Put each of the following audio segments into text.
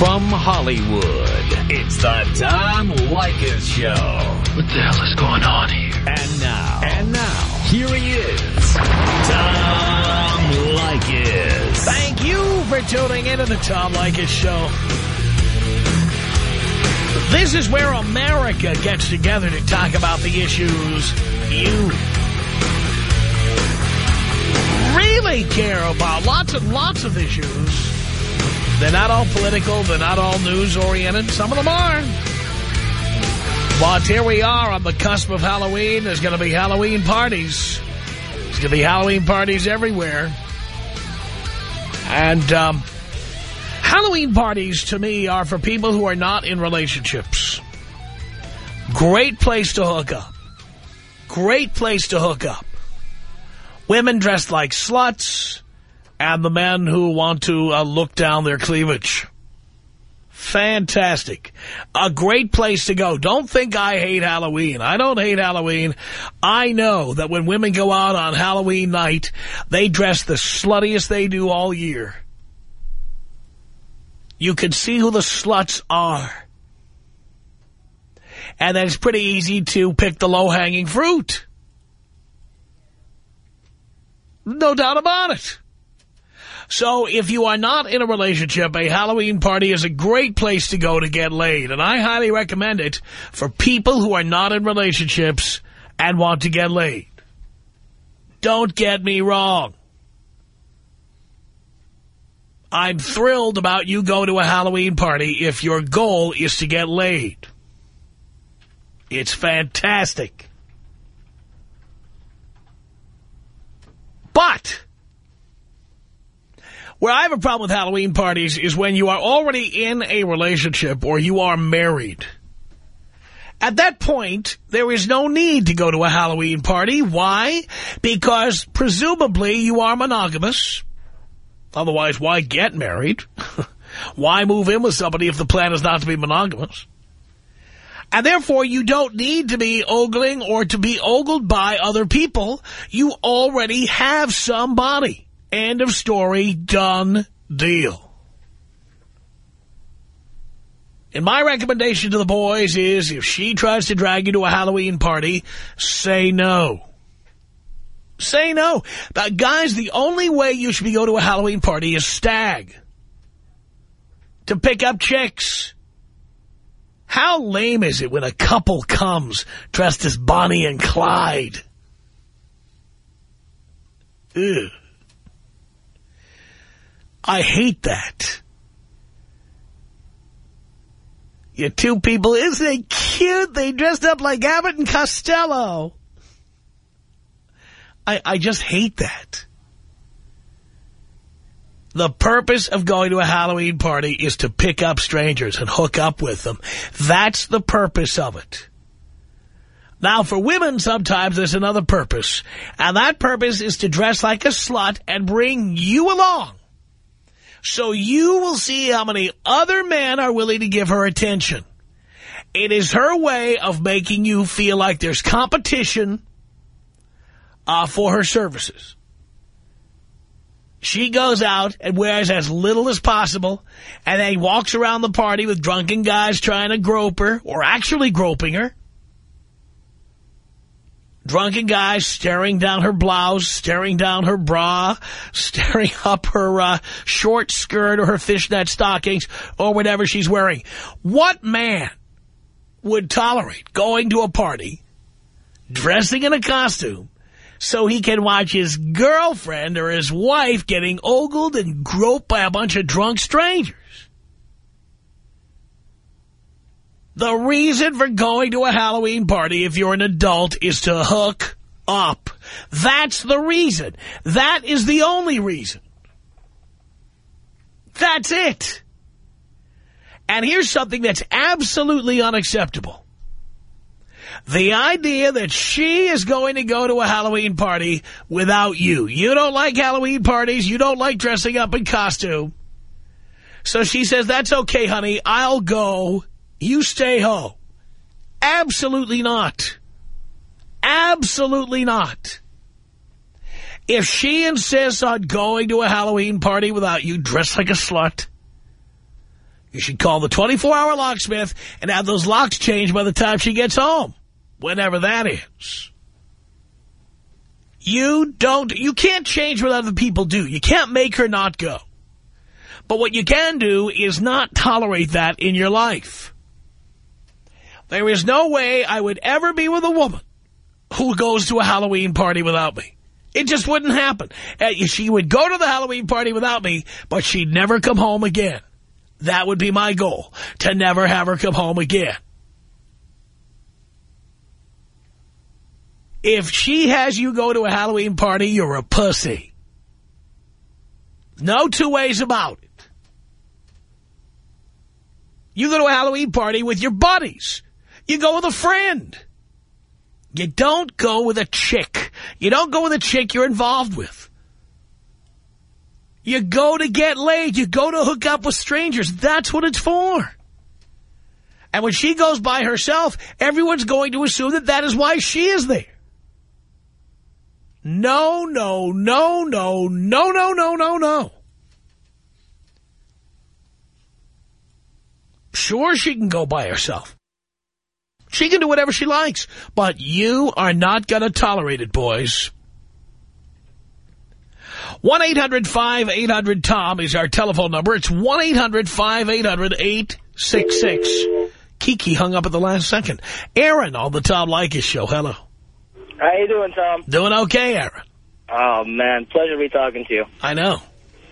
From Hollywood, it's the Tom Leykis Show. What the hell is going on here? And now, and now, here he is, Tom Leykis. Thank you for tuning into the Tom Leykis Show. This is where America gets together to talk about the issues you really care about. Lots and lots of issues. They're not all political. They're not all news-oriented. Some of them are. But here we are on the cusp of Halloween. There's going to be Halloween parties. There's going to be Halloween parties everywhere. And um, Halloween parties, to me, are for people who are not in relationships. Great place to hook up. Great place to hook up. Women dressed like sluts, and the men who want to uh, look down their cleavage. Fantastic. A great place to go. Don't think I hate Halloween. I don't hate Halloween. I know that when women go out on Halloween night, they dress the sluttiest they do all year. You can see who the sluts are. And then it's pretty easy to pick the low-hanging fruit. No doubt about it. So if you are not in a relationship, a Halloween party is a great place to go to get laid. And I highly recommend it for people who are not in relationships and want to get laid. Don't get me wrong. I'm thrilled about you go to a Halloween party if your goal is to get laid. It's fantastic. But where I have a problem with Halloween parties is when you are already in a relationship or you are married. At that point, there is no need to go to a Halloween party. Why? Because presumably you are monogamous. Otherwise, why get married? why move in with somebody if the plan is not to be monogamous? And therefore, you don't need to be ogling or to be ogled by other people. You already have somebody. End of story. Done deal. And my recommendation to the boys is if she tries to drag you to a Halloween party, say no. Say no. But guys, the only way you should be go to a Halloween party is stag. To pick up chicks. How lame is it when a couple comes dressed as Bonnie and Clyde? Ugh. I hate that. You two people, isn't it cute? They dressed up like Abbott and Costello. I, I just hate that. The purpose of going to a Halloween party is to pick up strangers and hook up with them. That's the purpose of it. Now, for women, sometimes there's another purpose. And that purpose is to dress like a slut and bring you along. So you will see how many other men are willing to give her attention. It is her way of making you feel like there's competition uh, for her services. She goes out and wears as little as possible and then walks around the party with drunken guys trying to grope her or actually groping her. Drunken guys staring down her blouse, staring down her bra, staring up her uh, short skirt or her fishnet stockings or whatever she's wearing. What man would tolerate going to a party, dressing in a costume, so he can watch his girlfriend or his wife getting ogled and groped by a bunch of drunk strangers? The reason for going to a Halloween party if you're an adult is to hook up. That's the reason. That is the only reason. That's it. And here's something that's absolutely unacceptable. The idea that she is going to go to a Halloween party without you. You don't like Halloween parties. You don't like dressing up in costume. So she says, that's okay, honey. I'll go. You stay home. Absolutely not. Absolutely not. If she insists on going to a Halloween party without you dressed like a slut, You should call the 24-hour locksmith and have those locks changed by the time she gets home, whenever that is. You don't, you can't change what other people do. You can't make her not go. But what you can do is not tolerate that in your life. There is no way I would ever be with a woman who goes to a Halloween party without me. It just wouldn't happen. Uh, she would go to the Halloween party without me, but she'd never come home again. That would be my goal, to never have her come home again. If she has you go to a Halloween party, you're a pussy. No two ways about it. You go to a Halloween party with your buddies. You go with a friend. You don't go with a chick. You don't go with a chick you're involved with. You go to get laid. You go to hook up with strangers. That's what it's for. And when she goes by herself, everyone's going to assume that that is why she is there. No, no, no, no, no, no, no, no, no. Sure, she can go by herself. She can do whatever she likes, but you are not going to tolerate it, boys. 1-800-5800-TOM is our telephone number. It's 1-800-5800-866. Kiki hung up at the last second. Aaron on the Tom Leykis show. Hello. How you doing, Tom? Doing okay, Aaron. Oh, man. Pleasure to be talking to you. I know.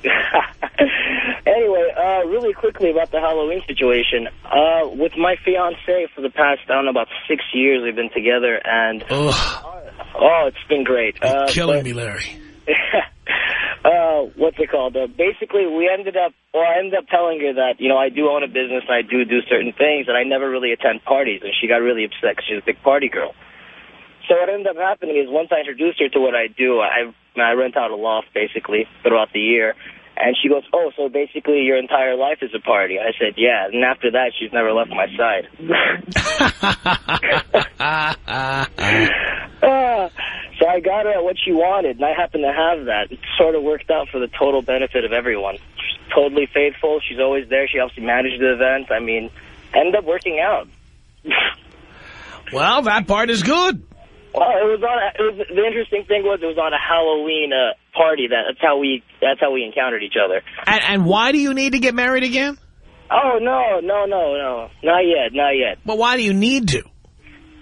anyway, uh, really quickly about the Halloween situation. Uh, with my fiance for the past, I don't know, about six years we've been together, and... Ugh. Oh, it's been great. You're uh, killing but, me, Larry. uh, what's it called? Uh, basically, we ended up, well, I ended up telling her that, you know, I do own a business and I do do certain things, and I never really attend parties, and she got really upset because she's a big party girl. So what ended up happening is once I introduced her to what I do, I, I rent out a loft, basically, throughout the year, and she goes, oh, so basically your entire life is a party. I said, yeah. And after that, she's never left my side. uh, so I got her at what she wanted, and I happen to have that. It sort of worked out for the total benefit of everyone. She's totally faithful. She's always there. She helps me manage the event. I mean, ended up working out. well, that part is good. Well, it was on. It was, the interesting thing was it was on a Halloween uh, party. That, that's how we. That's how we encountered each other. And, and why do you need to get married again? Oh no, no, no, no, not yet, not yet. Well, why do you need to?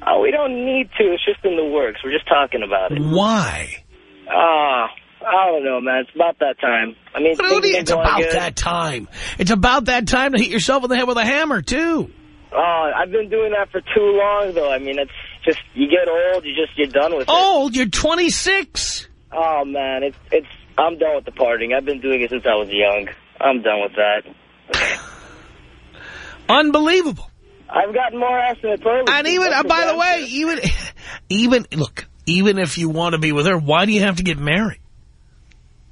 Oh, we don't need to. It's just in the works. We're just talking about it. Why? Ah. Uh, I don't know, man. It's about that time. I mean, it's about good. that time. It's about that time to hit yourself in the head with a hammer, too. Oh, I've been doing that for too long, though. I mean, it's just, you get old, you just, you're done with old, it. Old? You're 26. Oh, man, it's, it's, I'm done with the partying. I've been doing it since I was young. I'm done with that. Unbelievable. I've gotten more ass than a toilet. And even, uh, by the way, even, even, look, even if you want to be with her, why do you have to get married?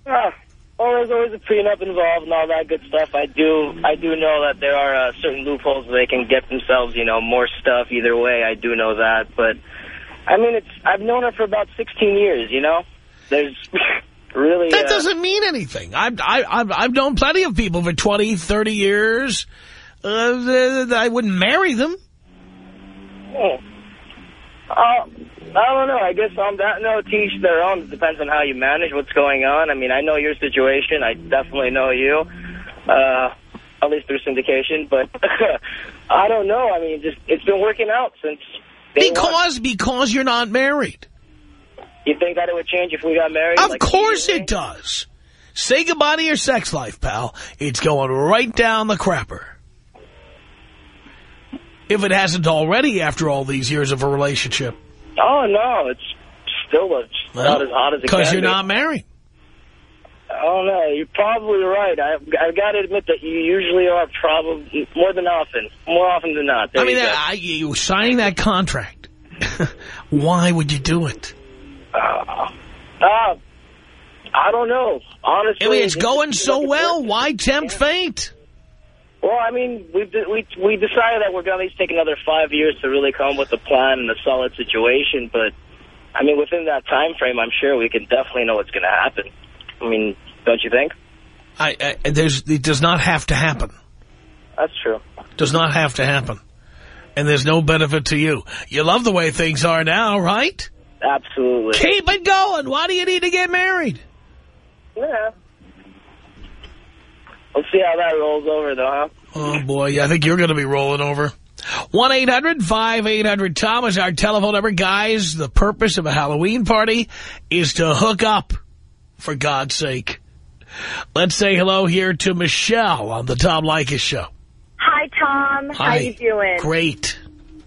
Ah, well, there's always a prenup involved and all that good stuff. I do, I do know that there are uh, certain loopholes they can get themselves, you know, more stuff either way. I do know that, but I mean, it's. I've known her for about 16 years. You know, there's really that uh, doesn't mean anything. I've I, I've I've known plenty of people for 20, 30 years. Uh, I wouldn't marry them. Oh. Uh, I don't know. I guess on that note, teach their own. It depends on how you manage what's going on. I mean, I know your situation. I definitely know you, uh, at least through syndication. But I don't know. I mean, just it's been working out since Because, because you're not married. You think that it would change if we got married? Of like course it does. Say goodbye to your sex life, pal. It's going right down the crapper. If it hasn't already after all these years of a relationship. Oh, no, it's still it's well, not as hot as it Because you're be. not married. Oh, no, you're probably right. I've, I've got to admit that you usually are probably more than often, more often than not. There I mean, you, I, you signing that contract, why would you do it? Uh, uh, I don't know. Honestly. I mean, it's going so well. Why tempt fate? Well, I mean, we we we decided that we're going to at least take another five years to really come up with a plan and a solid situation. But I mean, within that time frame, I'm sure we can definitely know what's going to happen. I mean, don't you think? I, I there's it does not have to happen. That's true. Does not have to happen. And there's no benefit to you. You love the way things are now, right? Absolutely. Keep it going. Why do you need to get married? Yeah. We'll see how that rolls over, though, huh? Oh, boy. I think you're going to be rolling over. 1-800-5800-TOM is our telephone number. Guys, the purpose of a Halloween party is to hook up, for God's sake. Let's say hello here to Michelle on the Tom Leykis Show. Hi, Tom. Hi. How you doing? Great.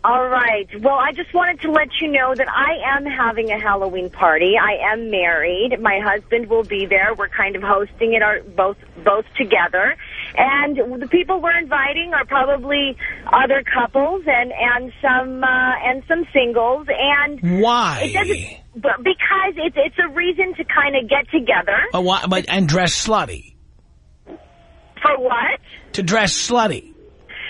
All right. Well, I just wanted to let you know that I am having a Halloween party. I am married. My husband will be there. We're kind of hosting it our, both both together. And the people we're inviting are probably other couples and and some uh, and some singles. And why? it doesn't but because it's it's a reason to kind of get together. Why but, and dress slutty. For what? To dress slutty.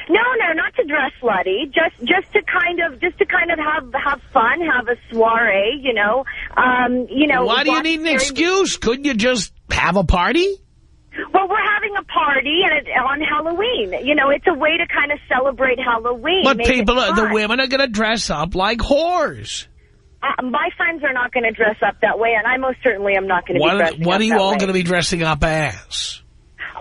No, no, not to dress slutty. Just, just to kind of, just to kind of have have fun, have a soiree. You know, um, you know. Why do you need an excuse? Couldn't you just have a party? Well, we're having a party and it, on Halloween. You know, it's a way to kind of celebrate Halloween. But people, the women are going to dress up like whores. Uh, my friends are not going to dress up that way, and I most certainly am not going to be dressing what are you all going to be dressing up as?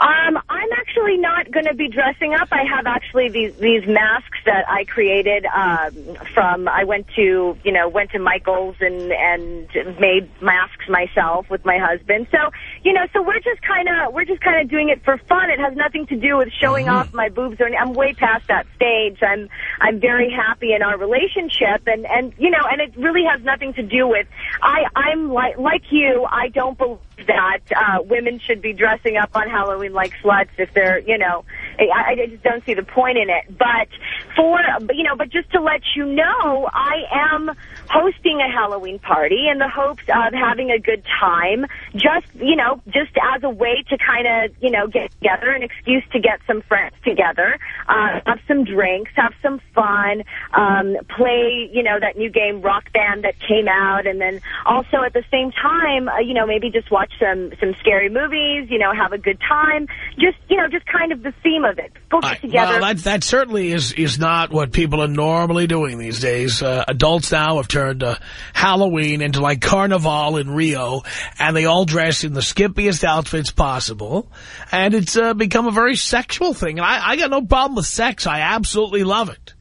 Um, I'm actually not going to be dressing up. I have actually these these masks that I created um, from. I went to you know went to Michaels and and made masks myself with my husband. So you know, so we're just kind of we're just kind of doing it for fun. It has nothing to do with showing off my boobs or. any- I'm way past that stage. I'm I'm very happy in our relationship, and and you know, and it really has nothing to do with. I I'm like like you. I don't believe that uh, women should be dressing up on Halloween like sluts if they're, you know, I, I just don't see the point in it. But for, you know, but just to let you know, I am hosting a Halloween party in the hopes of having a good time, just, you know, just as a way to kind of, you know, get together, an excuse to get some friends together, uh, have some drinks, have some fun, um, play, you know, that new game Rock Band that came out, and then also at the same time, uh, you know, maybe just watch some some scary movies, you know, have a good time, just you know, just kind of the theme of it. Go get I- together. well, that, that certainly is, is not what people are normally doing these days. Uh, adults now have turned uh, Halloween into like Carnival in Rio, and they all dress in the skimpiest outfits possible. And it's uh, become a very sexual thing. And I, I got no problem with sex. I absolutely love it.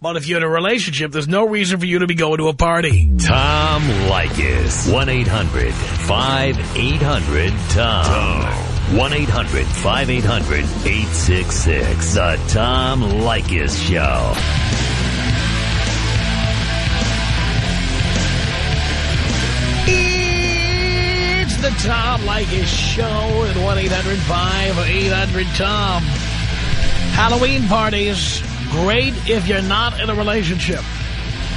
But if you're in a relationship, there's no reason for you to be going to a party. Tom Leykis. 1-800-5800-TOM. 1-800-5800-866. The Tom Leykis Show. It's the Tom Leykis Show at 1-800-5800-TOM. Halloween parties, great if you're not in a relationship.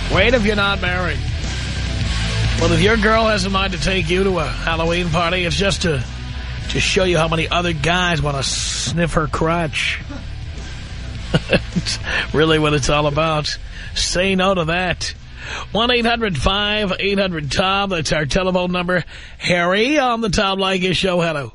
Great if you're not married. But if your girl has a mind to take you to a Halloween party, it's just to, to show you how many other guys want to sniff her crotch. really what it's all about. Say no to that. 1-800-5800-TOM. That's our telephone number. Harry on the Tom Leykis Show. Hello.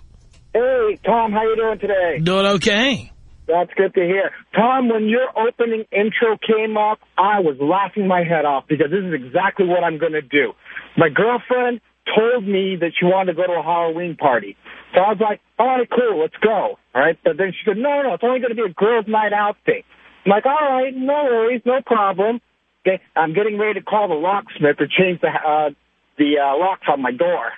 Hey, Tom, how you doing today? Doing okay? That's good to hear. Tom, when your opening intro came up, I was laughing my head off because this is exactly what I'm going to do. My girlfriend told me that she wanted to go to a Halloween party. So I was like, all right, cool, let's go. All right. But then she said, no, no, it's only going to be a girls' night out thing. I'm like, all right, no worries, no problem. Okay, I'm getting ready to call the locksmith to change the uh, the uh, locks on my door.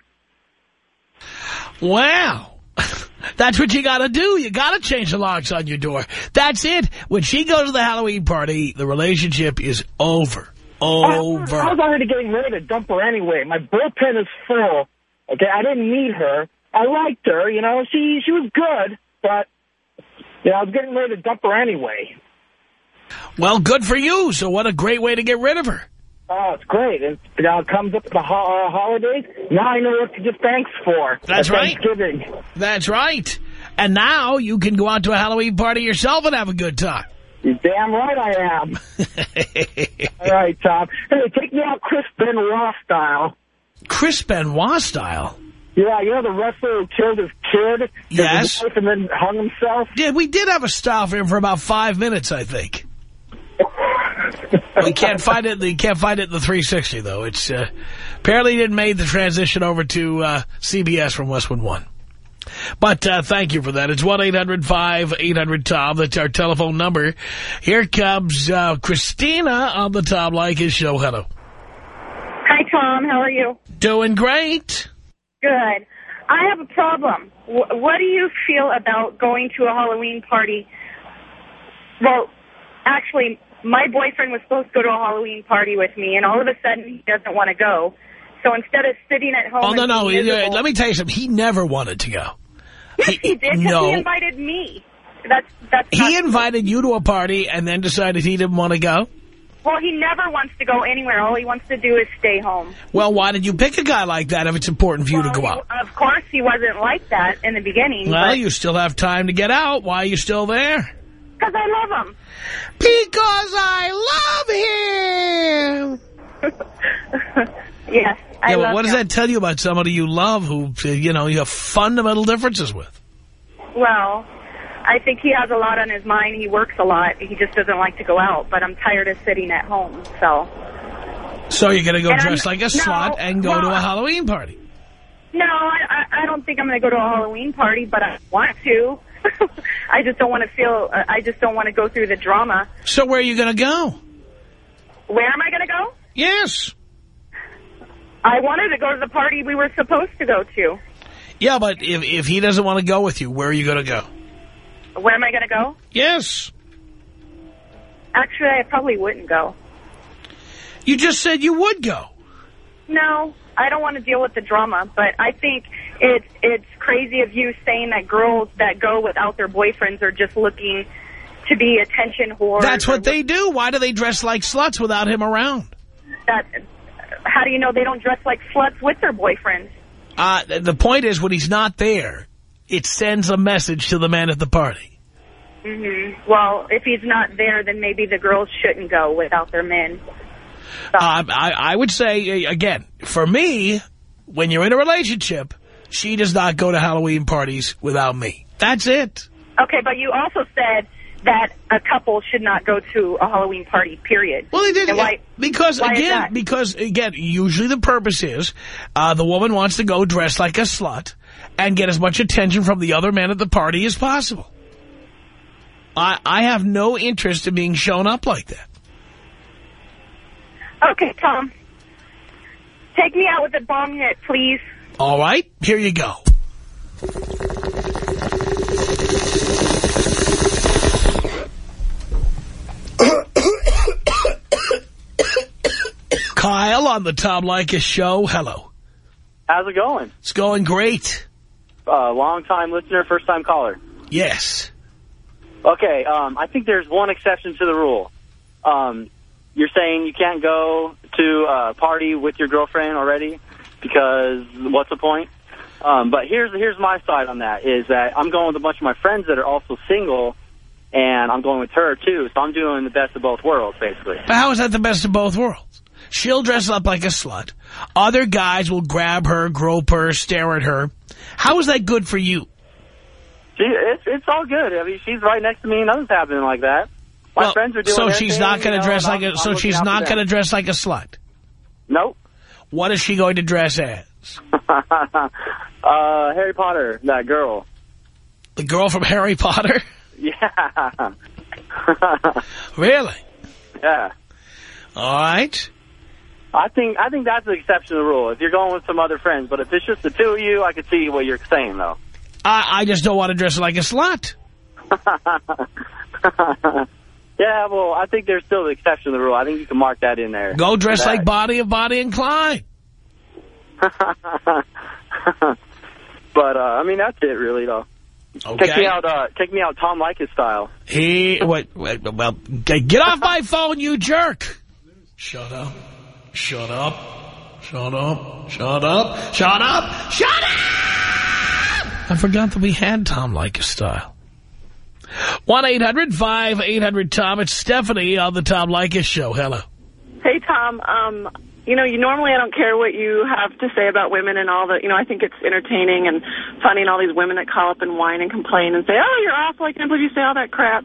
Wow. That's what you got to do. You got to change the locks on your door. That's it. When she goes to the Halloween party, the relationship is over. Over. I was already getting ready to dump her anyway. My bullpen is full. Okay, I didn't need her. I liked her, you know. She she was good, but yeah, I was getting ready to dump her anyway. Well, good for you. So what a great way to get rid of her. Oh, it's great. And now it comes up to the ho uh, holidays. Now I know what to give thanks for. That's right. Thanksgiving. That's right. And now you can go out to a Halloween party yourself and have a good time. You're damn right I am. All right, Tom. Hey, take me out Chris Benoit style. Chris Benoit style. Yeah, you know the wrestler who killed his kid? his Yes. wife, And then hung himself? Yeah, we did have a style for him for about five minutes, I think. We can't find it. You can't find it in the 360 though. It's uh, apparently he didn't made the transition over to uh, CBS from Westwood One. But uh, thank you for that. It's one eight hundred five eight hundred Tom. That's our telephone number. Here comes uh, Christina on the Tom Leykis show. Hello. Hi, Tom. How are you? Doing great. Good. I have a problem. W what do you feel about going to a Halloween party? Well, actually, my boyfriend was supposed to go to a Halloween party with me, and all of a sudden he doesn't want to go. So instead of sitting at home, Oh no no. miserable- Let me tell you something. He never wanted to go. Yes, he did. no. he invited me. That's that's. He invited you to a party and then decided he didn't want to go. Well, he never wants to go anywhere. All he wants to do is stay home. Well, why did you pick a guy like that if it's important for you Well, to go out? Of course, he wasn't like that in the beginning. Well, you still have time to get out. Why are you still there? because I love him. Because I love him. yes, I yeah, love but what does that tell you about somebody you love who, you know, you have fundamental differences with? Well, I think he has a lot on his mind. He works a lot. He just doesn't like to go out. But I'm tired of sitting at home. So So you're going to go And I'm- dress like a no, slut and go to a Halloween party. no, I, I, don't think I'm going to go to a Halloween party. But I want to. I just don't want to feel. I just don't want to go through the drama. So where are you going to go? Where am I going to go? Yes. I wanted to go to the party we were supposed to go to. Yeah, but if, if he doesn't want to go with you, where are you going to go? Where am I going to go? Yes. Actually, I probably wouldn't go. You just said you would go. No, I don't want to deal with the drama, but I think it's it's crazy of you saying that girls that go without their boyfriends are just looking to be attention whores. That's what they do. Why do they dress like sluts without him around? That, how do you know they don't dress like sluts with their boyfriends? Uh, the point is, when he's not there, it sends a message to the man at the party. hmm Well, if he's not there, then maybe the girls shouldn't go without their men. Uh, I, I would say, uh, again, for me, when you're in a relationship, she does not go to Halloween parties without me. That's it. Okay, but you also said that a couple should not go to a Halloween party, period. Well, they did why- because why again, because again, usually the purpose is uh, the woman wants to go dressed like a slut and get as much attention from the other men at the party as possible. I I have no interest in being shown up like that. Okay, Tom. Take me out with a bong hit, please. All right, here you go. Kyle on the Tom Leykis show. Hello. How's it going? It's going great. Uh, long time listener, first time caller. Yes. Okay, um, I think there's one exception to the rule. Um, you're saying you can't go to a party with your girlfriend already because what's the point? Um, but here's here's my side on that is that I'm going with a bunch of my friends that are also single, and I'm going with her too. So I'm doing the best of both worlds, basically. But how is that the best of both worlds? She'll dress up like a slut. Other guys will grab her, grope her, stare at her. How is that good for you? She, it's it's all good. I mean, she's right next to me, and nothing's happening like that. My Well, friends are doing. so she's not going you to know, dress like I'm- a. So she's not going to dress like a slut. Nope. What is she going to dress as? uh, Harry Potter, that girl. The girl from Harry Potter? Yeah. Really? yeah. All right. I think I think that's the exception to the rule. If you're going with some other friends, but if it's just the two of you, I could see what you're saying though. I, I just don't want to dress like a slut. yeah, well, I think there's still the exception to the rule. I think you can mark that in there. Go dress That- like Body of Body and Clyde. but uh, I mean, that's it really though. Okay. Take me out, uh, take me out, Tom Leykis style. He, wait, wait, well, get off my phone, you jerk. Shut up. Shut up. Shut up. Shut up. Shut up. Shut up! I forgot that we had Tom Leykis style. 1-800-5800-TOM. It's Stephanie on the Tom Leykis show. Hello. Hey, Tom. Um, you know, you normally I don't care what you have to say about women and all the, you know, I think it's entertaining and funny and all these women that call up and whine and complain and say, oh, you're awful, I can't believe you say all that crap.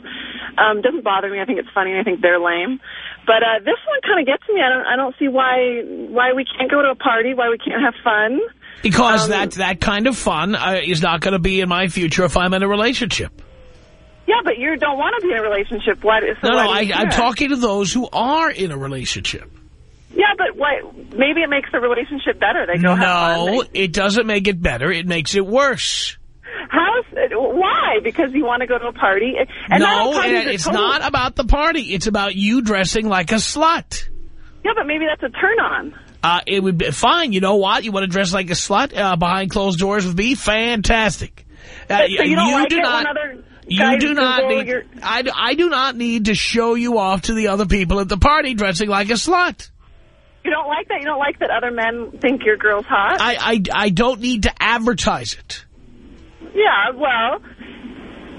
Um, doesn't bother me. I think it's funny and I think they're lame. But uh, this one kind of gets me. I don't, I don't see why, why we can't go to a party, why we can't have fun. Because Um, that, that kind of fun uh, is not going to be in my future if I'm in a relationship. Yeah, but you don't want to be in a relationship. Why? So No, why no, I, I'm talking to those who are in a relationship. Yeah, but why? Maybe it makes the relationship better. They go. No, They- it doesn't make it better. It makes it worse. How's why? Because you want to go to a party? And no, it- are it's total- not about the party. It's about you dressing like a slut. Yeah, but maybe that's a turn on. Uh, it would be fine. You know what? You want to dress like a slut uh, behind closed doors with me? Fantastic. Uh, so you don't like do not. You do not need. "You're-" I, I do not need to show you off to the other people at the party dressing like a slut. You don't like that. You don't like that other men think your girl's hot. I, I, I don't need to advertise it. yeah, well,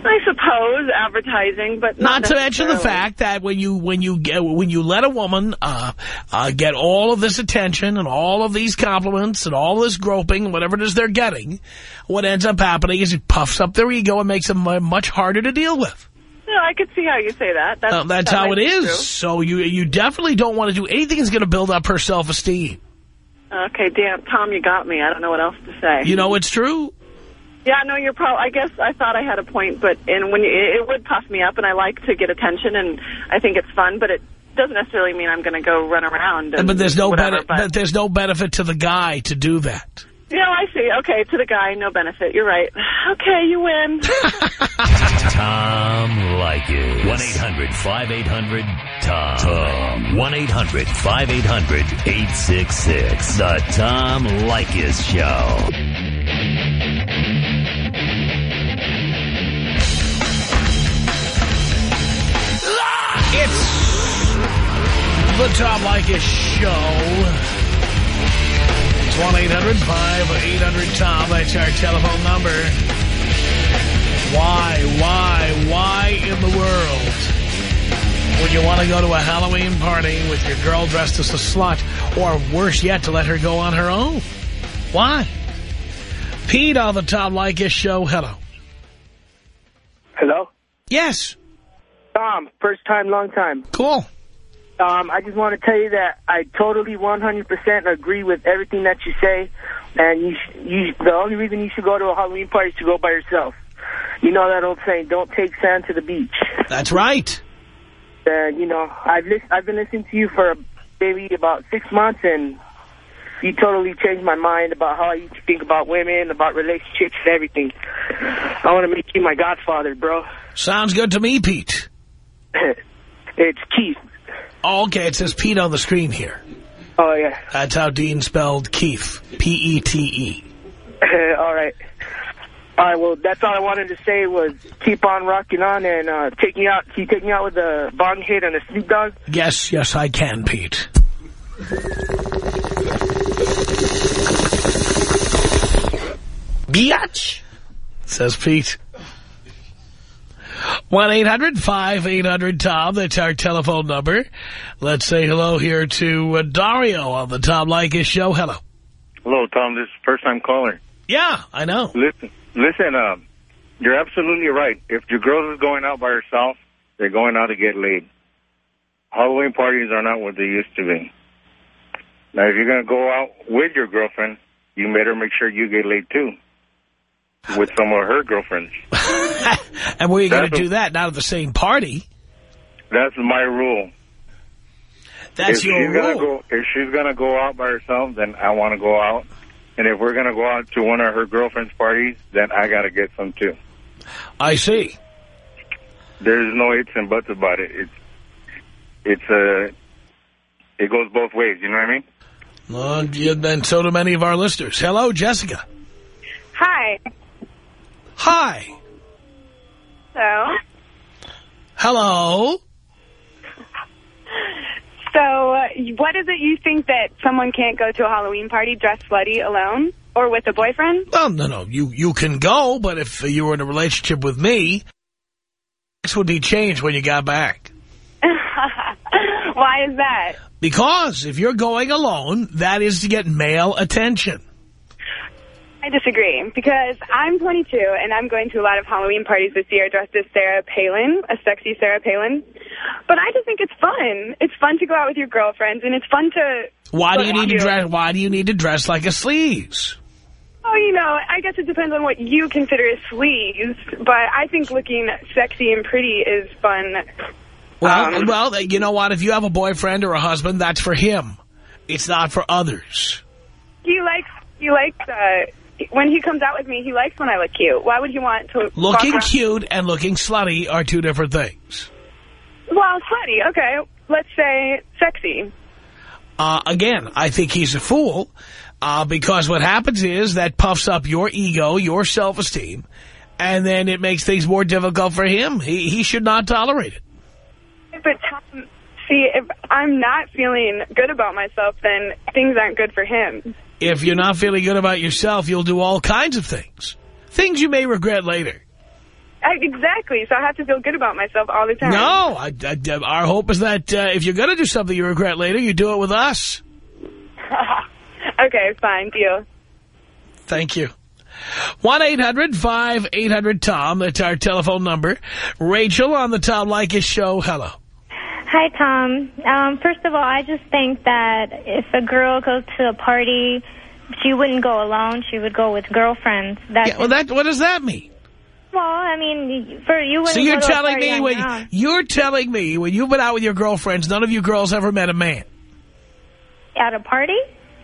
I suppose advertising, but Not not, to mention the fact that when you when you get when you let a woman uh, uh, get all of this attention and all of these compliments and all this groping, whatever it is they're getting, what ends up happening is it puffs up their ego and makes them much harder to deal with. I could see how you say that. That's, Uh, that's that how it is. true. So you you definitely don't want to do anything that's going to build up her self esteem. Okay, damn, Tom, you got me. I don't know what else to say. You know it's true. Yeah, no, you're probably. I guess I thought I had a point, but and when you, it would puff me up, and I like to get attention, and I think it's fun, but it doesn't necessarily mean I'm going to go run around. And but there's no whatever, benefit. But there's no benefit to the guy to do that. Yeah, I see. Okay, to the guy, no benefit. You're right. Okay, you win. Tom Leykis. 1-800-5800-TOM. Tom. 1-800-5800-866. The Tom Leykis Show. It's the Tom Leykis Show. It's 1-800-5800-TOM. That's our telephone number. Why, why, why in the world would you want to go to a Halloween party with your girl dressed as a slut? Or worse yet, to let her go on her own? Why? Pete on the Tom Leykis Show. Hello. Hello? Yes. Tom, first time, long time. Cool. Um, I just want to tell you that I totally 100% agree with everything that you say. And you, sh you, the only reason you should go to a Halloween party is to go by yourself. You know that old saying, don't take sand to the beach. That's right. And, you know, I've, I've been listening to you for maybe about six months, and you totally changed my mind about how you think about women, about relationships and everything. I want to make you my godfather, bro. Sounds good to me, Pete. it's Keith. Okay, it says Pete on the screen here. Oh, yeah. That's how Dean spelled Keith. P-E-T-E. all right. All right, well, that's all I wanted to say was keep on rocking on and uh, take me out. Can you take me out with a bong hit and a Snoop Dogg? Yes, yes, I can, Pete. Biatch, says Pete. 1-800-5800-TOM. That's our telephone number. Let's say hello here to uh, Dario on the Tom Leykis show. Hello. Hello, Tom. This is first time caller. Yeah, I know. Listen, listen. Um, you're absolutely right. If your girl is going out by herself, they're going out to get laid. Halloween parties are not what they used to be. Now, if you're going to go out with your girlfriend, you better make sure you get laid too with some of her girlfriends. And where are you going to do that? Not at the same party. That's my rule. That's if your she's gonna rule. go, if she's gonna go out by herself, then I want to go out. And if we're gonna go out to one of her girlfriend's parties, then I gotta get some too. I see. There's no ifs and buts about it. It's it's uh, it goes both ways. You know what I mean? Yeah, and so do many of our listeners. Hello, Jessica. Hi. Hi. So, Hello. so uh, what is it you think that someone can't go to a Halloween party dressed slutty alone or with a boyfriend? Well, no, no, you, you can go, but if you were in a relationship with me, this would be changed when you got back. Why is that? Because if you're going alone, that is to get male attention. I disagree because I'm 22 and I'm going to a lot of Halloween parties this year dressed as Sarah Palin, a sexy Sarah Palin. But I just think it's fun. It's fun to go out with your girlfriends and it's fun to... Why do you need to dress? Why do you need to dress like a sleaze? Oh, you know, I guess it depends on what you consider a sleaze, but I think looking sexy and pretty is fun. Well, Um, well, you know what? If you have a boyfriend or a husband, that's for him. It's not for others. He likes, he likes, uh, when he comes out with me, he likes when I look cute. Why would he want to Looking cute and looking slutty are two different things. Well, slutty, okay. Let's say sexy. Uh, again, I think he's a fool uh, because what happens is that puffs up your ego, your self-esteem, and then it makes things more difficult for him. He, he should not tolerate it. But Tom, see, if I'm not feeling good about myself, then things aren't good for him. If you're not feeling good about yourself, you'll do all kinds of things. Things you may regret later. I, exactly. So I have to feel good about myself all the time. No, I, I- our hope is that uh, if you're going to do something you regret later, you do it with us. okay, fine, deal. Thank you. 1-800-5800-TOM. That's our telephone number. Rachel on the Tom Leykis show. Hello. Hi, Tom. Um, first of all, I just think that if a girl goes to a party, she wouldn't go alone. She would go with girlfriends. That's Yeah, well, that what does that mean? well, I mean, for you wouldn't So you're go to a telling me when own. you're telling me when you've been out with your girlfriends, none of you girls ever met a man. at a party?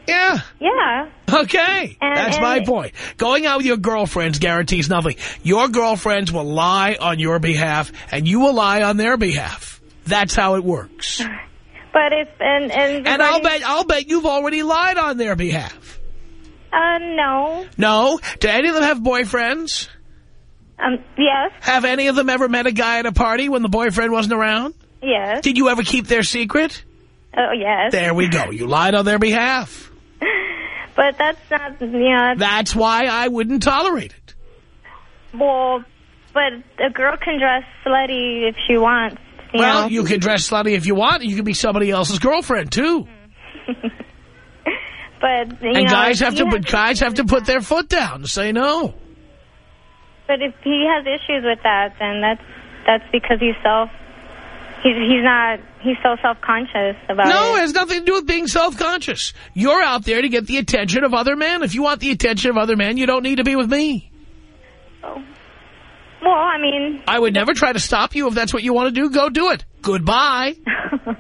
Yeah. Yeah. Okay. And- That's and- my point. Going out with your girlfriends guarantees nothing. Your girlfriends will lie on your behalf, and you will lie on their behalf. That's how it works. But if and and And I'll bet I'll bet you've already lied on their behalf. Uh, no. No? Do any of them have boyfriends? Um, yes, Have any of them ever met a guy at a party when the boyfriend wasn't around? yes. Did you ever keep their secret? Oh, yes. There we go. You lied on their behalf. But that's not, you know, That's why I wouldn't tolerate it. well, but a girl can dress slutty if she wants, you well, know. you can dress slutty if you want. You can be somebody else's girlfriend, too. But, you and know, guys have to guys have to put their foot down and say no. But if he has issues with that, then that's that's because he's self. He's he's not. He's so self conscious about No, it it. has nothing to do with being self-conscious. You're out there to get the attention of other men. If you want the attention of other men, you don't need to be with me. Oh. Well, I mean, I would never try to stop you. If that's what you want to do, go do it. Goodbye.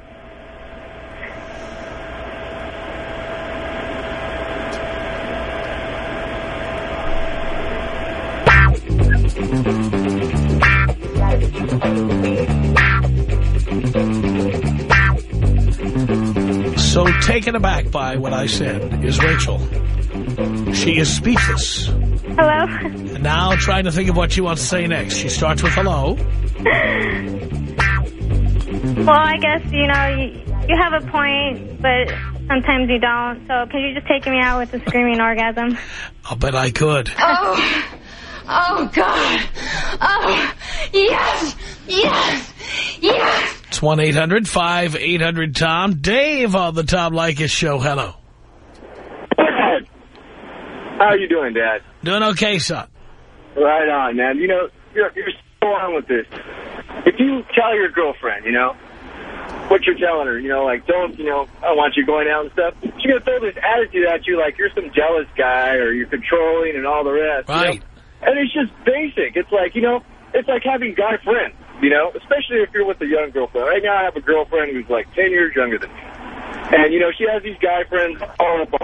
So taken aback by what I said is Rachel. She is speechless. Hello. And now trying to think of what she wants to say next. She starts with hello. well, I guess you know you, you have a point, but sometimes you don't. So can you just take me out with a screaming orgasm? I'll bet I could. Oh, oh God. Oh, yes, yes, yes. It's 1-800-5800-TOM. Dave on the Tom Leykis show. Hello. How are you doing, Dad? Doing okay, son. Right on, man. You know, you're, you're so on with this. If you tell your girlfriend, you know, what you're telling her, you know, like, don't, you know, I don't want you going out and stuff, she's going to throw this attitude at you like you're some jealous guy or you're controlling and all the rest. you know? Right. And it's just basic. It's like, you know, it's like having guy friends, you know, especially if you're with a young girlfriend. Right now I have a girlfriend who's like 10 years younger than me. And, you know, she has these guy friends all the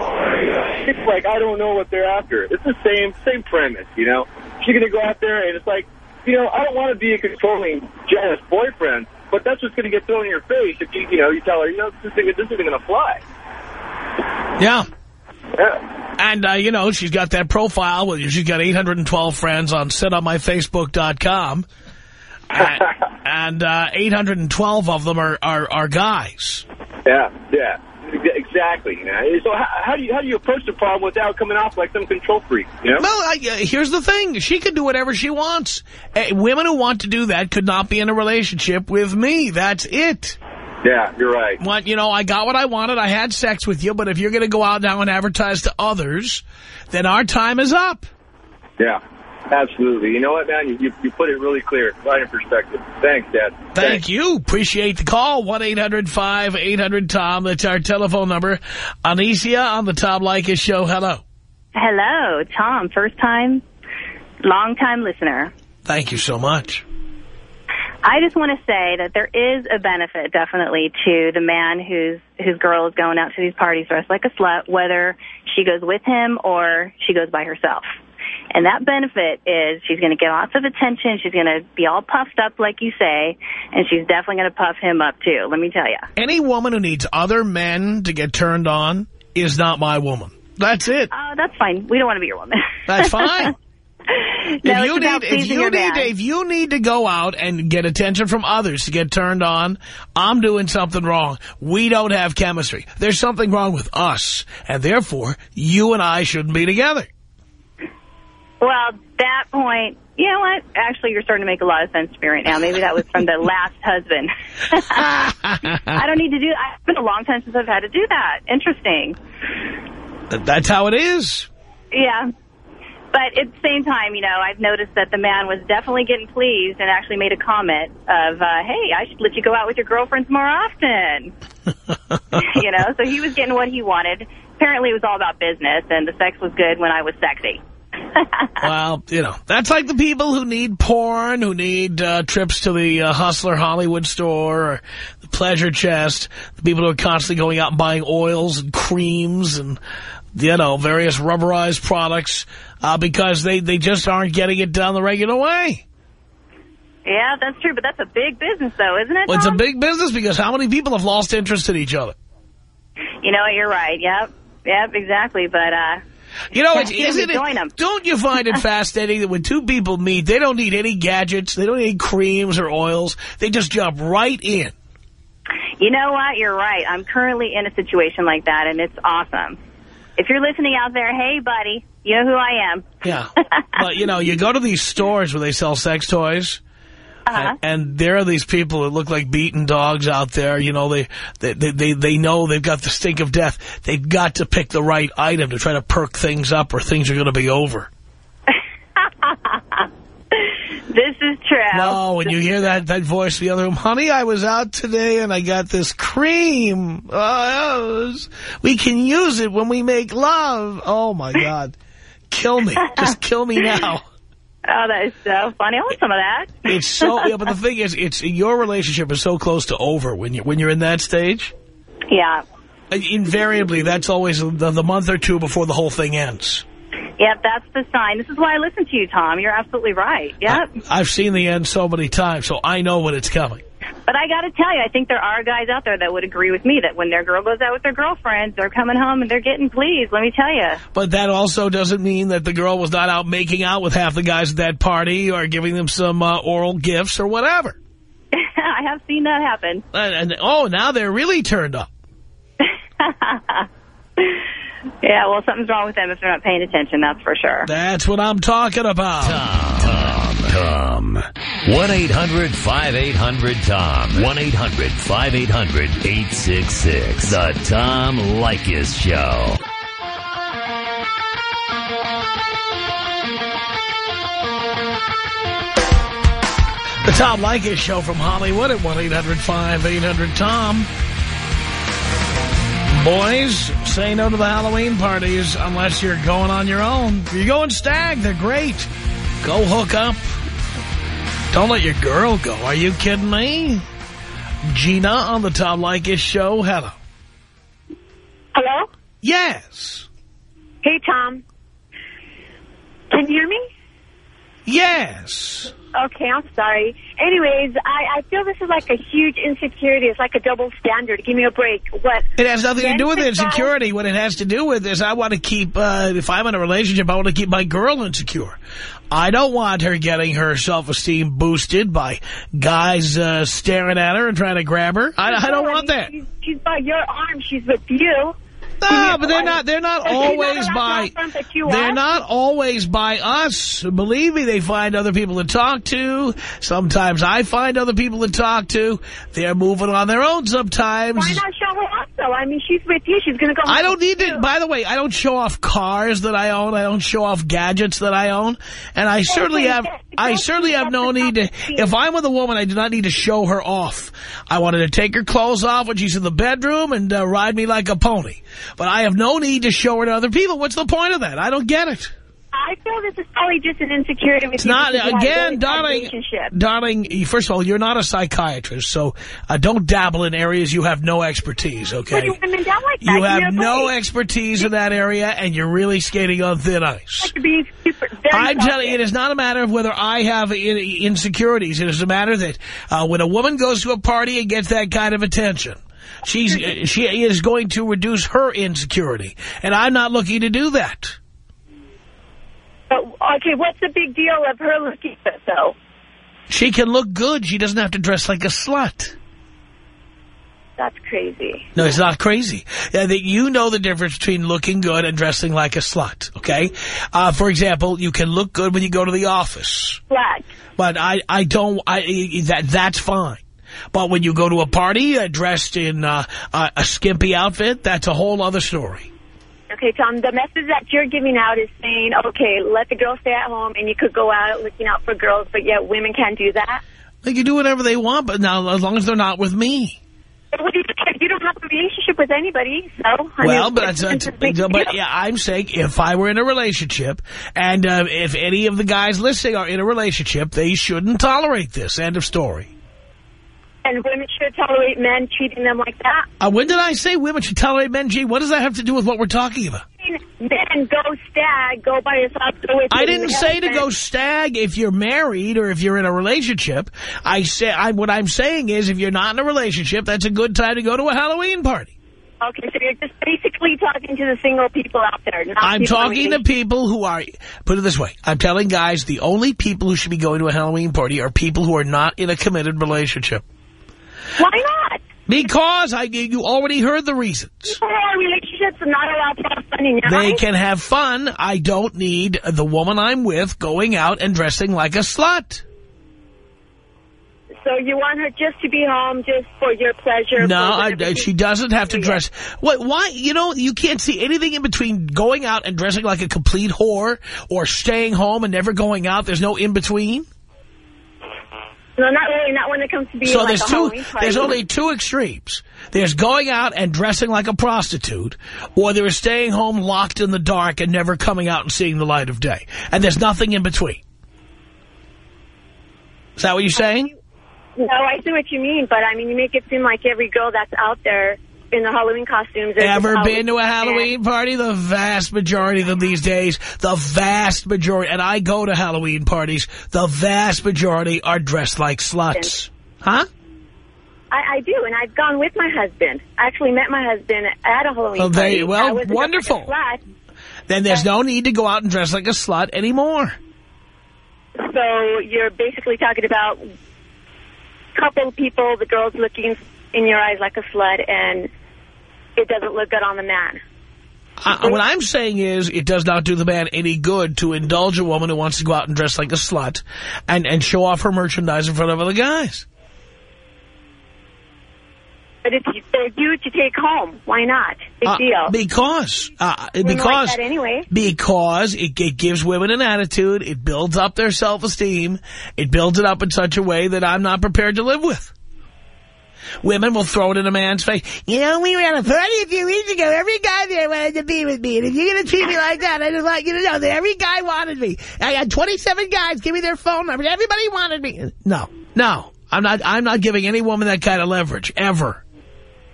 It's like, I don't know what they're after. It's the same same premise, you know. She's going to go out there and it's like, you know, I don't want to be a controlling, jealous boyfriend, but that's what's going to get thrown in your face if you, you know, you tell her, you know, this, thing, this isn't going to fly. Yeah. Yeah. And, uh, you know, she's got that profile. Well, she's got 812 friends on sitonmyfacebook.com. and and uh, 812 of them are, are, are guys. Yeah, yeah. Exactly. You know? So how, how do you how do you approach the problem without coming off like some control freak? You know? Well, I, uh, here's the thing. She can do whatever she wants. Uh, women who want to do that could not be in a relationship with me. That's it. Yeah, you're right. What, you know, I got what I wanted. I had sex with you, but if you're going to go out now and advertise to others, then our time is up. Yeah, absolutely. You know what, man? You, you, you put it really clear, right in perspective. Thanks, Dad. Thank you. Appreciate the call. 1-800-5800-TOM. That's our telephone number. Anicia on the Tom Leykis show. Hello. Hello, Tom. First time, long time listener. Thank you so much. I just want to say that there is a benefit, definitely, to the man whose whose girl is going out to these parties dressed like a slut, whether she goes with him or she goes by herself. And that benefit is she's going to get lots of attention. She's going to be all puffed up, like you say, and she's definitely going to puff him up, too, let me tell you. Any woman who needs other men to get turned on is not my woman. That's it. Oh, that's fine. We don't want to be your woman. That's fine. No, if you need, if you need, if you need to go out and get attention from others to get turned on, I'm doing something wrong. We don't have chemistry. There's something wrong with us, and therefore, you and I shouldn't be together. Well, that point, you know what? Actually, you're starting to make a lot of sense to me right now. Maybe that was from the last husband. I don't need to do that. It's been a long time since I've had to do that. Interesting. That's how it is. Yeah. But at the same time, you know, I've noticed that the man was definitely getting pleased and actually made a comment of, uh, hey, I should let you go out with your girlfriends more often. you know, so he was getting what he wanted. Apparently it was all about business, and the sex was good when I was sexy. Well, you know, that's like the people who need porn, who need uh, trips to the uh, Hustler Hollywood store or the Pleasure Chest, the people who are constantly going out and buying oils and creams and, you know, various rubberized products uh, because they, they just aren't getting it done the regular way. Yeah, that's true, but that's a big business, though, isn't it, Well, it's a big business because how many people have lost interest in each other? You know, you're right. Yep. Yep, exactly. But, uh... You know, it's, you isn't it, don't you find it fascinating that when two people meet, they don't need any gadgets, they don't need creams or oils, they just jump right in. You know what? You're right. I'm currently in a situation like that, and it's awesome. If you're listening out there, hey, buddy, you know who I am. Yeah. but, you know, you go to these stores where they sell sex toys, Uh-huh. and, and there are these people that look like beaten dogs out there. You know, they, they, they, they, they know they've got the stink of death. They've got to pick the right item to try to perk things up or things are going to be over. This is true. No, when you hear that, that voice in the other room, honey, I was out today and I got this cream. Oh, we can use it when we make love. Oh, my God. Kill me. Just kill me now. Oh, that is so funny. I want some of that. It's so, yeah, but the thing is, it's your relationship is so close to over when you're, when you're in that stage. Yeah. Uh, invariably, that's always the, the month or two before the whole thing ends. Yep, that's the sign. This is why I listen to you, Tom. You're absolutely right. Yep. I've seen the end so many times, so I know when it's coming. But I got to tell you, I think there are guys out there that would agree with me that when their girl goes out with their girlfriends, they're coming home and they're getting pleased. Let me tell you. But that also doesn't mean that the girl was not out making out with half the guys at that party or giving them some uh, oral gifts or whatever. I have seen that happen. And, and oh, now they're really turned up. Yeah, well, something's wrong with them if they're not paying attention, that's for sure. That's what I'm talking about. Tom. Tom. 1-800-5800-TOM. 1-800-5800-866. The Tom Leykis Show. The Tom Leykis Show from Hollywood at 1-800-5800-TOM. Boys, say no to the Halloween parties unless you're going on your own. If you're going stag, they're great. Go hook up. Don't let your girl go. Are you kidding me? Gina on the Tom Leykis Show. Hello. Hello? Yes. Hey, Tom. Can you hear me? Yes. Okay, I'm sorry. Anyways, I, I feel this is like a huge insecurity. It's like a double standard. Give me a break. What? It has nothing to do with insecurity. What it has to do with is I want to keep, uh, if I'm in a relationship, I want to keep my girl insecure. I don't want her getting her self-esteem boosted by guys uh, staring at her and trying to grab her. I, I don't want that. She's, she's by your arm. She's with you. No, but they're not. They're not always not by. girlfriend, but you They're are? not always by us. Believe me, they find other people to talk to. Sometimes I find other people to talk to. They're moving on their own sometimes. Why not show her off, though? I mean, she's with you. She's going to go I don't need to. By the way, I don't show off cars that I own. I don't show off gadgets that I own, and I certainly have. I certainly have no need to. If I'm with a woman, I do not need to show her off. I wanted to take her clothes off when she's in the bedroom and uh, ride me like a pony, but I have no need to show her to other people. What's the point of that? I don't get it. I feel this is probably just an insecurity It's not you have again, darling. Darling, first of all, you're not a psychiatrist, so uh, don't dabble in areas you have no expertise. Okay. But you women don't like that. You Give me have no expertise in that area, and you're really skating on thin ice. To be super, I'm telling you, it is not a matter of whether I have in insecurities. It is a matter that uh, when a woman goes to a party and gets that kind of attention, she's she is going to reduce her insecurity, and I'm not looking to do that. Okay, what's the big deal of her looking good, though? She can look good. She doesn't have to dress like a slut. That's crazy. No, it's not crazy. Uh, that you know the difference between looking good and dressing like a slut, okay? Uh, for example, you can look good when you go to the office. Flat. But I, I don't, I, that, that's fine. But when you go to a party uh, dressed in uh, a, a skimpy outfit, that's a whole other story. Okay, Tom, the message that you're giving out is saying, okay, let the girls stay at home and you could go out looking out for girls, but yet women can't do that. They can do whatever they want, but now as long as they're not with me. But what do you, don't have a relationship with anybody, so... I well, mean, but, that's, that's, it's a big but yeah, I'm saying if I were in a relationship, and uh, if any of the guys listening are in a relationship, they shouldn't tolerate this. End of story. And women should tolerate men treating them like that. Uh, when did I say women should tolerate men? Gee, what does that have to do with what we're talking about? Men go stag, go by yourself, go with I didn't say to go stag if you're married or if you're in a relationship. I say I, what I'm saying is if you're not in a relationship, that's a good time to go to a Halloween party. Okay, so you're just basically talking to the single people out there. I'm talking to people who are, put it this way, I'm telling guys the only people who should be going to a Halloween party are people who are not in a committed relationship. Why not? Because I you already heard the reasons. People who are in relationships are not allowed to have fun in your They eyes. can have fun. I don't need the woman I'm with going out and dressing like a slut. So you want her just to be home just for your pleasure? No, I, she doesn't have to dress. What? Why? You know, you can't see anything in between going out and dressing like a complete whore or staying home and never going out. There's no in between. No, not really. Not when it comes to being So like there's a two. There's only two extremes. There's going out and dressing like a prostitute, or there is staying home locked in the dark and never coming out and seeing the light of day. And there's nothing in between. Is that what you're saying? No, I see what you mean, but I mean, you make it seem like every girl that's out there in the Halloween costumes. Ever been to a Halloween party? The vast majority of them these days, the vast majority, and I go to Halloween parties, the vast majority are dressed like sluts. Huh? I, I do, and I've gone with my husband. I actually met my husband at a Halloween Oh, there party. well, I wasn't just wonderful. like. Then there's no need to go out and dress like a slut anymore. So you're basically talking about couple people, the girls looking in your eyes like a slut, and it doesn't look good on the man. Uh, what I'm saying is it does not do the man any good to indulge a woman who wants to go out and dress like a slut and, and show off her merchandise in front of other guys. But it's for you to take home. Why not? Big Uh, deal. Because, uh, because, like anyway. because it, it gives women an attitude, it builds up their self-esteem, it builds it up in such a way that I'm not prepared to live with. Women will throw it in a man's face. You know, we were at a party a few weeks ago. Every guy there wanted to be with me. And if you're going to treat me like that, I just want you to know that every guy wanted me. I had 27 guys give me their phone number. Everybody wanted me. No, no. I'm not, I'm not giving any woman that kind of leverage, ever.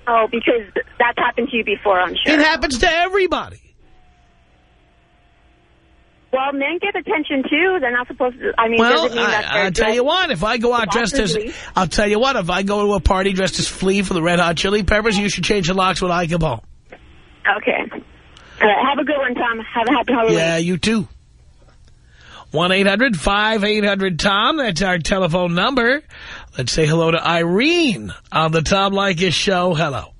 Oh, because that's happened to you before, I'm sure. It happens to everybody. Well, men get attention too. They're not supposed to. I mean, Well, doesn't mean I, they're I'll tell you what, if I go out dressed as, Possibly. I'll tell you what, if I go to a party dressed as Flea for the Red Hot Chili Peppers, you should change the locks when I come home. Okay. All right, have a good one, Tom. Have a happy Halloween. Yeah, you too. 1-800-5800-TOM, that's our telephone number. Let's say hello to Irene on the Tom Leykis show. Hello.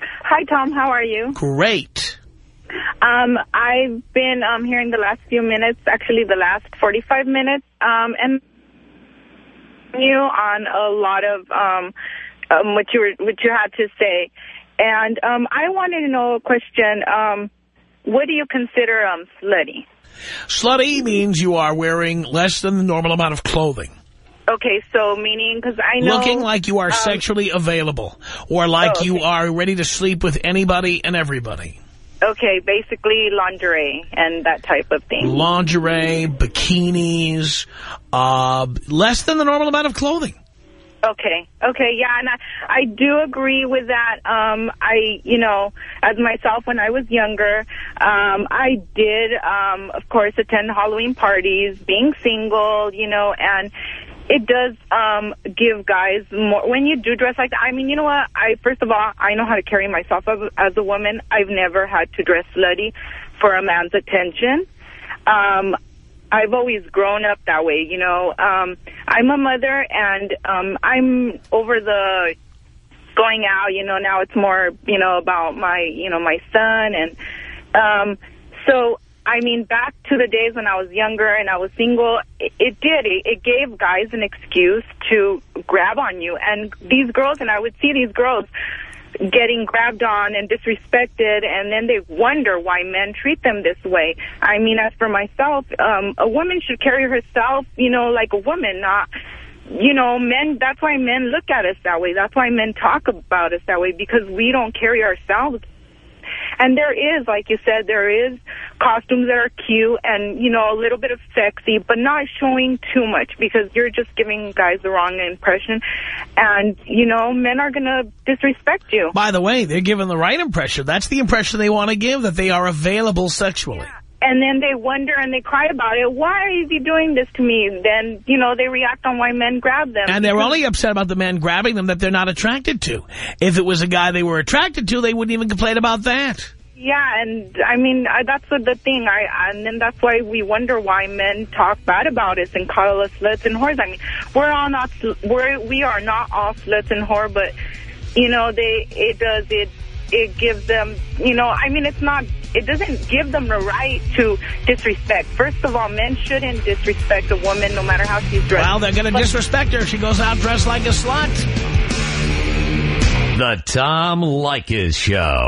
Hi, Tom. How are you? Great. Um, I've been um, hearing the last few minutes, actually the last 45 minutes, um, and you on a lot of um, um, what you were, what you had to say. And um, I wanted to know a question. Um, what do you consider um, slutty? Slutty means you are wearing less than the normal amount of clothing. Okay, so meaning, because I know... Looking like you are um, sexually available or like Oh, you are ready to sleep with anybody and everybody. Okay, basically lingerie and that type of thing. Lingerie, bikinis, uh, less than the normal amount of clothing. Okay. Okay. Yeah, and I, I do agree with that. Um, I, you know, as myself when I was younger, um, I did, um, of course, attend Halloween parties, being single, you know, and it does um, give guys more. When you do dress like that, I mean, you know what? I first of all, I know how to carry myself as, as a woman. I've never had to dress slutty for a man's attention. Um, I've always grown up that way, you know. Um, I'm a mother, and um, I'm over the going out. You know, now it's more, you know, about my, you know, my son, and um, so I mean, back to the days when I was younger and I was single, it, it did. It, it gave guys an excuse to grab on you, and these girls, and I would see these girls getting grabbed on and disrespected, and then they wonder why men treat them this way. I mean, as for myself, um, a woman should carry herself, you know, like a woman, not, you know, men, that's why men look at us that way. That's why men talk about us that way, because we don't carry ourselves and there is, like you said, there is costumes that are cute and, you know, a little bit of sexy, but not showing too much because you're just giving guys the wrong impression. And, you know, men are going to disrespect you. By the way, they're given the right impression. That's the impression they want to give, that they are available sexually. And then they wonder and they cry about it. Why is he doing this to me? Then, you know, they react on why men grab them. And they're only upset about the men grabbing them that they're not attracted to. If it was a guy they were attracted to, they wouldn't even complain about that. Yeah, and I mean I, that's the, the thing. I and then that's why we wonder why men talk bad about us and call us sluts and whores. I mean, we're all not we're we are not all sluts and whore, but you know they it does it it gives them you know I mean it's not it doesn't give them the right to disrespect. First of all, men shouldn't disrespect a woman no matter how she's dressed. Well, they're going to disrespect her if she goes out dressed like a slut. The Tom Leykis Show.